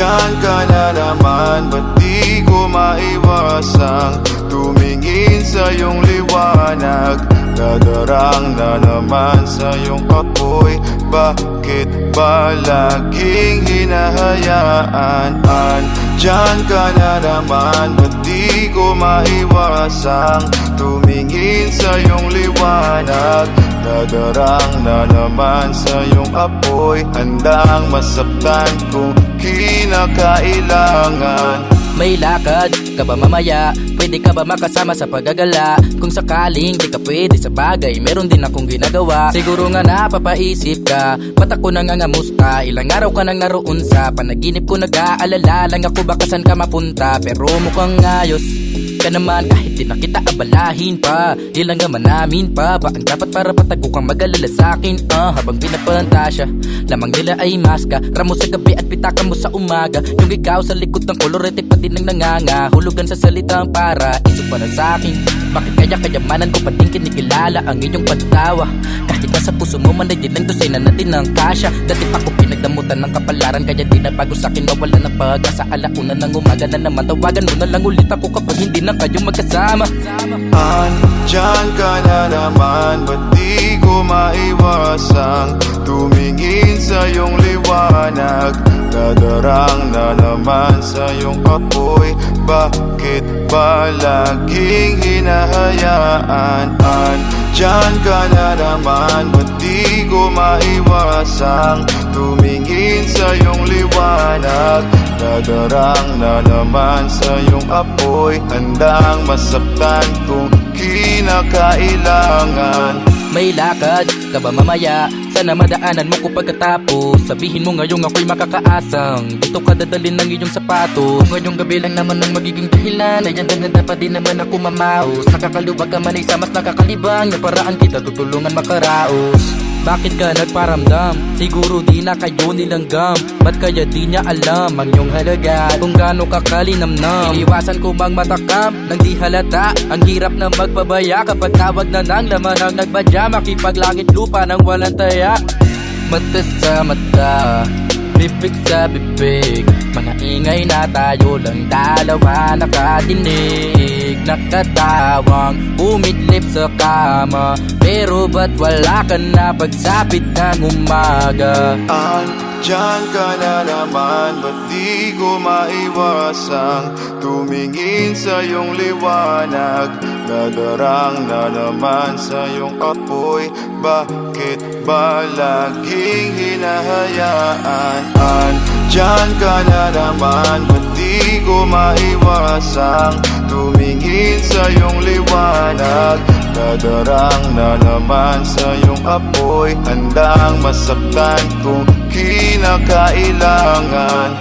Diyan ka na naman, ba't di ko maiwasang Tumingin sa iyong liwanag Dadarang na naman sa iyong apoy. Bakit ba laging hinahayaan? Diyan ka na naman, ba't di ko maiwasang Tumingin sa iyong liwanag Dadarang na naman sa iyong apoy Handang masaktan kung kinakailangan May lakad ka ba mamaya? Pwede ka ba makasama sa paggagala? Kung sakaling di ka pwede sa bagay Meron din akong ginagawa Siguro nga napapaisip ka Ba't ako nangangamusta? Ilang araw ka nang naroon sa Panaginip ko nag-aalala Lang ako baka saan ka mapunta Pero mukhang ayos ka naman. Kahit di na kita abalahin pa Di lang naman namin pa. Ba ang dapat para patago kang mag-alala sa akin ah, Habang pinapantasya Lamang nila ay maska. Ramo sa gabi at pitaka mo sa umaga. Yung ikaw sa likod ng kolorete pa din ang nanganga. Hulugan sa salitang para Iso para sa akin Bakit kaya kayamanan ko pa din kinikilala Ang iyong pagtawa Kahit nasa puso mo man ay lang to na natin ng kasya. Dati pa ko pinagdamutan ng kapalaran Kaya di na bago sa akin mawala ng pag-asa. Alauna ng umaga na naman Tawagan mo na lang ulit ako kapag hindi na kayo magkasama. Diyan ka na naman, ba't di ko maiwasang Tumingin sa iyong liwanag Dadarang na naman sa iyong apoy. Bakit ba laging hinahayaan? Diyan ka na naman, ba't di ko maiwasang Tumingin sa iyong liwanag? Dadarang na naman sa iyong apoy Handang masaktan kung kinakailangan May lakad. Ka ba mamaya? Sana madaanan mo ko pagkatapos. Sabihin mo ngayong ako'y makakaasang. Dito ka dadalhin ng iyong sapatos. Ngayong gabi lang naman ang magiging dahilan. Ayan ganda pa din naman ako mamaos. Nakakaluwag ka man ay sa mas nakakalibang Na paraan. Kita tutulungan makaraos bakit ka nagparamdam? Siguro di na kayo nilanggam. Ba't kaya di niya alam ang iyong halaga? Kung gaano ka kalinamnam? Iniwasan ko mang matakam? Nang di halata. Ang hirap na magpabaya Kapag tawag na ng laman ang nagbadya Makipaglangit lupa nang walang taya. Mata sa mata Bibig sa bibig. Mga ingay na tayo lang dalawa nakatinig Nakatawang umidlip sa kama. Pero ba't wala ka na pagsapit ng umaga? Diyan ka na naman, ba't di ko maiwasang Tumingin sa iyong liwanag Dadarang na naman sa iyong apoy. Bakit ba laging hinahayaan? Diyan ka na naman, ba't di ko maiwasang Tumingin sa iyong liwanag. Dadarang na naman sa iyong apoy. Handang masaktan kung kinakailangan